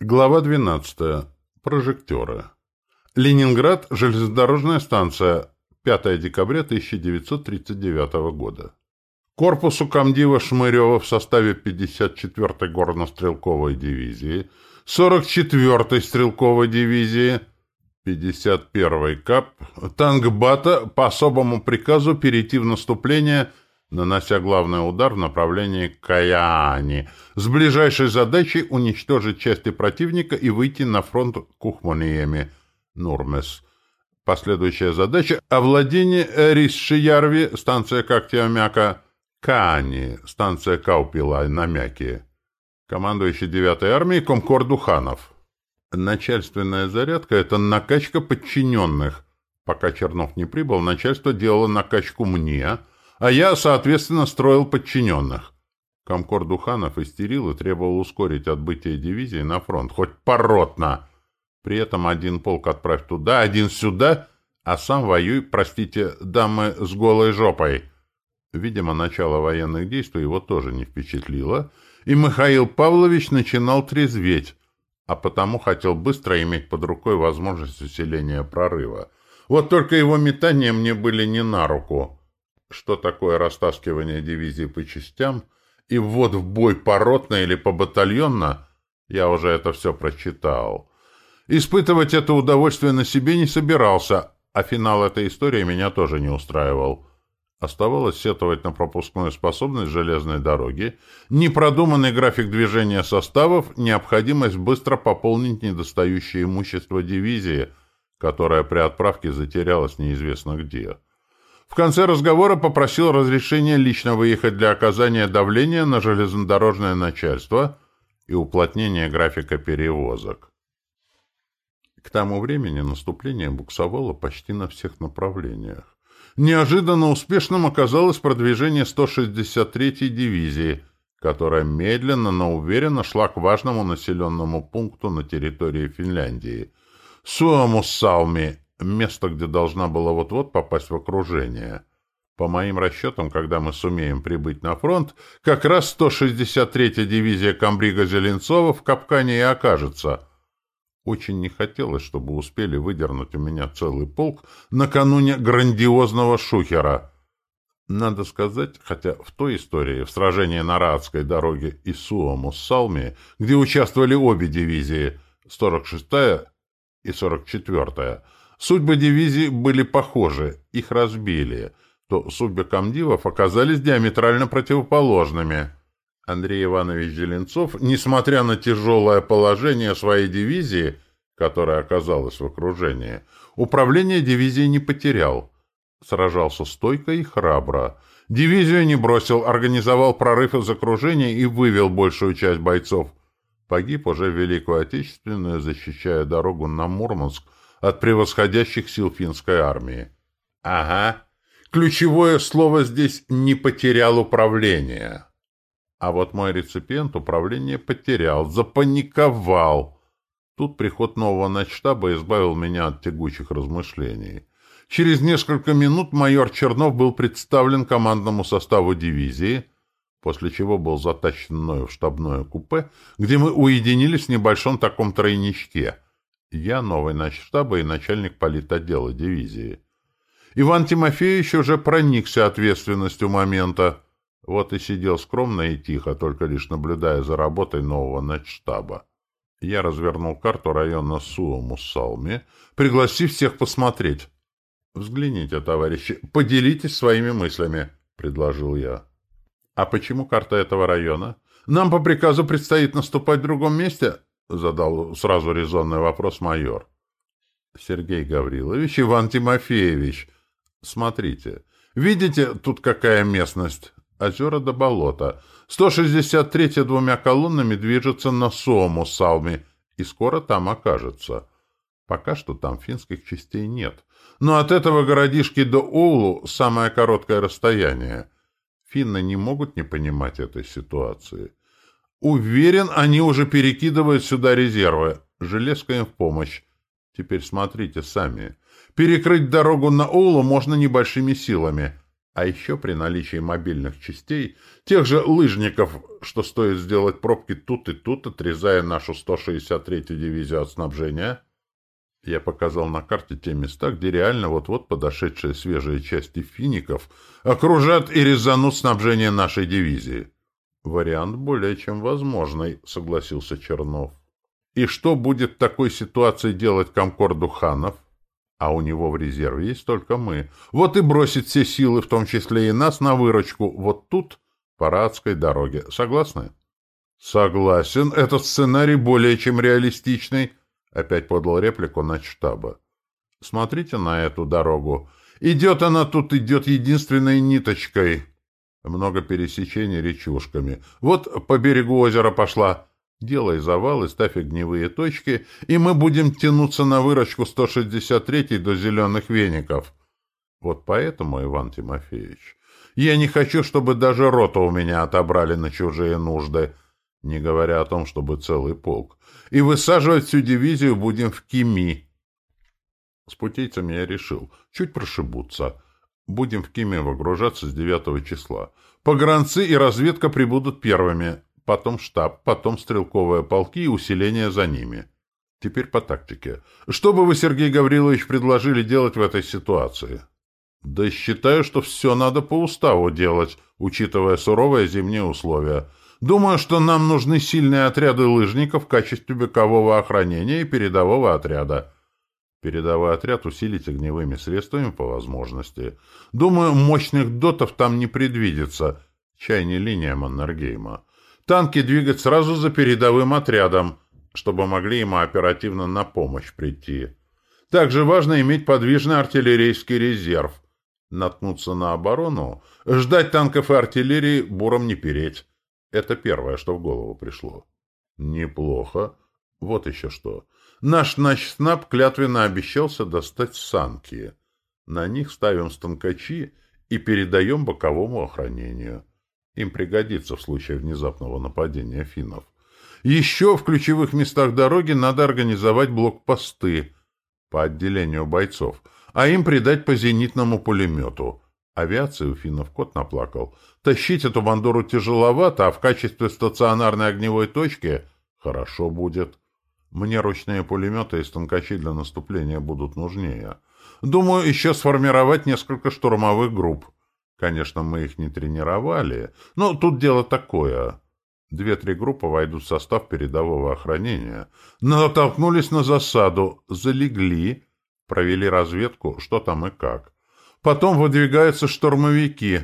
Глава 12. Прожекторы. Ленинград. Железнодорожная станция. 5 декабря 1939 года. Корпусу комдива Шмырева в составе 54-й горно-стрелковой дивизии, 44-й стрелковой дивизии, 51-й КАП, Тангбата по особому приказу перейти в наступление – нанося главный удар в направлении Каяани, с ближайшей задачей уничтожить части противника и выйти на фронт Кухманиями, Нурмес. Последующая задача — овладение Рисшиярви, станция Коктиомяка, Каани, станция Каупила на Мяке. Командующий 9-й армией Комкор Духанов. Начальственная зарядка — это накачка подчиненных. Пока Чернов не прибыл, начальство делало накачку мне — а я, соответственно, строил подчиненных. Комкор Духанов истерил и требовал ускорить отбытие дивизии на фронт, хоть поротно. При этом один полк отправь туда, один сюда, а сам воюй, простите, дамы с голой жопой. Видимо, начало военных действий его тоже не впечатлило, и Михаил Павлович начинал трезветь, а потому хотел быстро иметь под рукой возможность усиления прорыва. Вот только его метания мне были не на руку что такое растаскивание дивизии по частям и ввод в бой поротно или побатальонно, я уже это все прочитал. Испытывать это удовольствие на себе не собирался, а финал этой истории меня тоже не устраивал. Оставалось сетовать на пропускную способность железной дороги, непродуманный график движения составов, необходимость быстро пополнить недостающее имущество дивизии, которое при отправке затерялось неизвестно где. В конце разговора попросил разрешения лично выехать для оказания давления на железнодорожное начальство и уплотнения графика перевозок. К тому времени наступление буксовало почти на всех направлениях. Неожиданно успешным оказалось продвижение 163-й дивизии, которая медленно, но уверенно шла к важному населенному пункту на территории Финляндии – Суамуссалми место, где должна была вот-вот попасть в окружение. По моим расчетам, когда мы сумеем прибыть на фронт, как раз 163-я дивизия комбрига Зеленцова в капкане и окажется. Очень не хотелось, чтобы успели выдернуть у меня целый полк накануне грандиозного шухера. Надо сказать, хотя в той истории, в сражении на Раадской дороге и Суому-Салми, где участвовали обе дивизии, 46-я и 44-я, Судьбы дивизий были похожи, их разбили, то судьбы комдивов оказались диаметрально противоположными. Андрей Иванович Зеленцов, несмотря на тяжелое положение своей дивизии, которая оказалась в окружении, управление дивизией не потерял. Сражался стойко и храбро. Дивизию не бросил, организовал прорыв из окружения и вывел большую часть бойцов. Погиб уже в Великую Отечественную, защищая дорогу на Мурманск, от превосходящих сил финской армии. Ага. Ключевое слово здесь «не потерял управление». А вот мой реципиент управление потерял, запаниковал. Тут приход нового начштаба избавил меня от тягучих размышлений. Через несколько минут майор Чернов был представлен командному составу дивизии, после чего был затащен мною в штабное купе, где мы уединились в небольшом таком тройничке — я новый начштаба и начальник политотдела дивизии. Иван Тимофеевич уже проникся ответственностью момента. Вот и сидел скромно и тихо, только лишь наблюдая за работой нового начштаба. Я развернул карту района Суомуссалми, пригласив всех посмотреть. «Взгляните, товарищи, поделитесь своими мыслями», — предложил я. «А почему карта этого района? Нам по приказу предстоит наступать в другом месте, — задал сразу резонный вопрос майор. — Сергей Гаврилович, Иван Тимофеевич, смотрите, видите, тут какая местность? Озера до болота. 163-я двумя колоннами движется на Сому, Салми, и скоро там окажется. Пока что там финских частей нет. Но от этого городишки до Оулу самое короткое расстояние. Финны не могут не понимать этой ситуации. Уверен, они уже перекидывают сюда резервы. Железка им в помощь. Теперь смотрите сами. Перекрыть дорогу на Оулу можно небольшими силами. А еще при наличии мобильных частей, тех же лыжников, что стоит сделать пробки тут и тут, отрезая нашу 163-ю дивизию от снабжения, я показал на карте те места, где реально вот-вот подошедшие свежие части фиников окружат и резанут снабжение нашей дивизии. Вариант более чем возможный, согласился Чернов. И что будет в такой ситуации делать Комкор Духанов? А у него в резерве есть только мы. Вот и бросит все силы, в том числе и нас, на выручку. Вот тут, по Радской дороге. Согласны? Согласен. Этот сценарий более чем реалистичный. Опять подал реплику на штаба. Смотрите на эту дорогу. Идет она тут, идет единственной ниточкой. Много пересечений речушками. Вот по берегу озера пошла. Делай завалы, ставь огневые точки, и мы будем тянуться на выручку 163 до зеленых веников. Вот поэтому, Иван Тимофеевич, я не хочу, чтобы даже рота у меня отобрали на чужие нужды, не говоря о том, чтобы целый полк. И высаживать всю дивизию будем в Кими. С путейцами я решил. Чуть прошибутся. Будем в Киме выгружаться с 9 числа. Погранцы и разведка прибудут первыми потом штаб, потом стрелковые полки и усиление за ними. Теперь по тактике. Что бы вы, Сергей Гаврилович, предложили делать в этой ситуации? Да считаю, что все надо по уставу делать, учитывая суровые зимние условия. Думаю, что нам нужны сильные отряды лыжников в качестве бокового охранения и передового отряда. Передовой отряд усилить огневыми средствами по возможности. Думаю, мощных дотов там не предвидится. Чай не линия Маннергейма танки двигать сразу за передовым отрядом, чтобы могли ему оперативно на помощь прийти. Также важно иметь подвижный артиллерийский резерв. Наткнуться на оборону, ждать танков и артиллерии, буром не переть. Это первое, что в голову пришло. Неплохо. Вот еще что. Наш начснаб клятвенно обещался достать санки. На них ставим станкачи и передаем боковому охранению. Им пригодится в случае внезапного нападения финнов. Еще в ключевых местах дороги надо организовать блокпосты по отделению бойцов, а им придать по зенитному пулемету. Авиации финнов кот наплакал. Тащить эту бандуру тяжеловато, а в качестве стационарной огневой точки хорошо будет. Мне ручные пулеметы и станкачи для наступления будут нужнее. Думаю, еще сформировать несколько штурмовых групп. Конечно, мы их не тренировали, но тут дело такое. Две-три группы войдут в состав передового охранения, натолкнулись на засаду, залегли, провели разведку, что там и как. Потом выдвигаются штурмовики.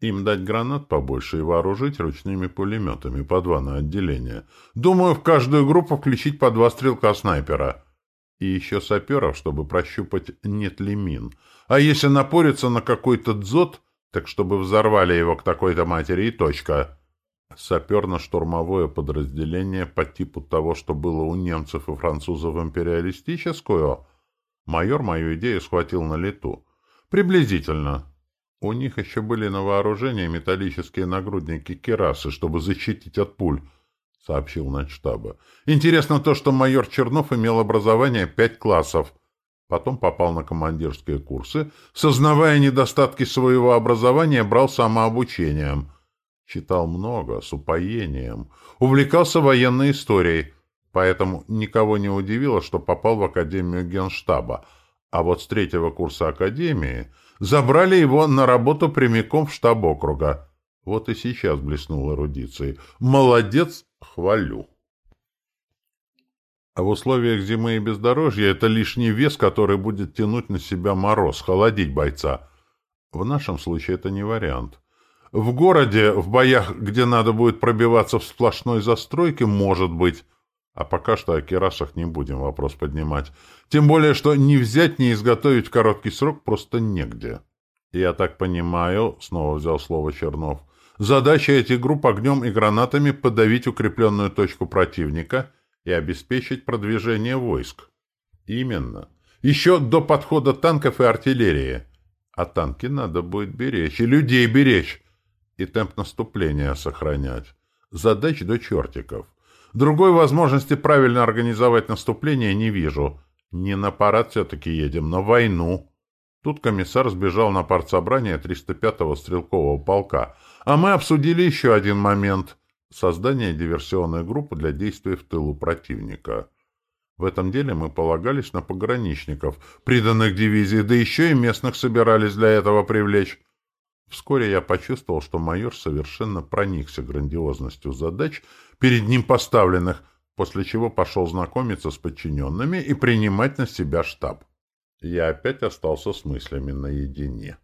Им дать гранат побольше и вооружить ручными пулеметами по два на отделение. Думаю, в каждую группу включить по два стрелка-снайпера. И еще саперов, чтобы прощупать, нет ли мин. А если напориться на какой-то дзот, так чтобы взорвали его к такой-то матери и точка. Саперно-штурмовое подразделение по типу того, что было у немцев и французов империалистическую, майор мою идею схватил на лету. Приблизительно. У них еще были на вооружении металлические нагрудники керасы, чтобы защитить от пуль, — сообщил начштаба. Интересно то, что майор Чернов имел образование пять классов — Потом попал на командирские курсы. Сознавая недостатки своего образования, брал самообучением. Читал много, с упоением. Увлекался военной историей. Поэтому никого не удивило, что попал в Академию Генштаба. А вот с третьего курса Академии забрали его на работу прямиком в штаб округа. Вот и сейчас блеснул эрудицией. Молодец, хвалю. А в условиях зимы и бездорожья это лишний вес, который будет тянуть на себя мороз, холодить бойца. В нашем случае это не вариант. В городе, в боях, где надо будет пробиваться в сплошной застройке, может быть. А пока что о керасах не будем вопрос поднимать. Тем более, что не взять, не изготовить в короткий срок просто негде. Я так понимаю, снова взял слово Чернов, задача этих групп огнем и гранатами подавить укрепленную точку противника — и обеспечить продвижение войск. Именно. Еще до подхода танков и артиллерии. А танки надо будет беречь, и людей беречь, и темп наступления сохранять. Задач до чертиков. Другой возможности правильно организовать наступление не вижу. Не на парад все-таки едем, на войну. Тут комиссар сбежал на партсобрание 305-го стрелкового полка, а мы обсудили еще один момент — создание диверсионной группы для действий в тылу противника. В этом деле мы полагались на пограничников, приданных дивизии, да еще и местных собирались для этого привлечь. Вскоре я почувствовал, что майор совершенно проникся грандиозностью задач, перед ним поставленных, после чего пошел знакомиться с подчиненными и принимать на себя штаб. Я опять остался с мыслями наедине.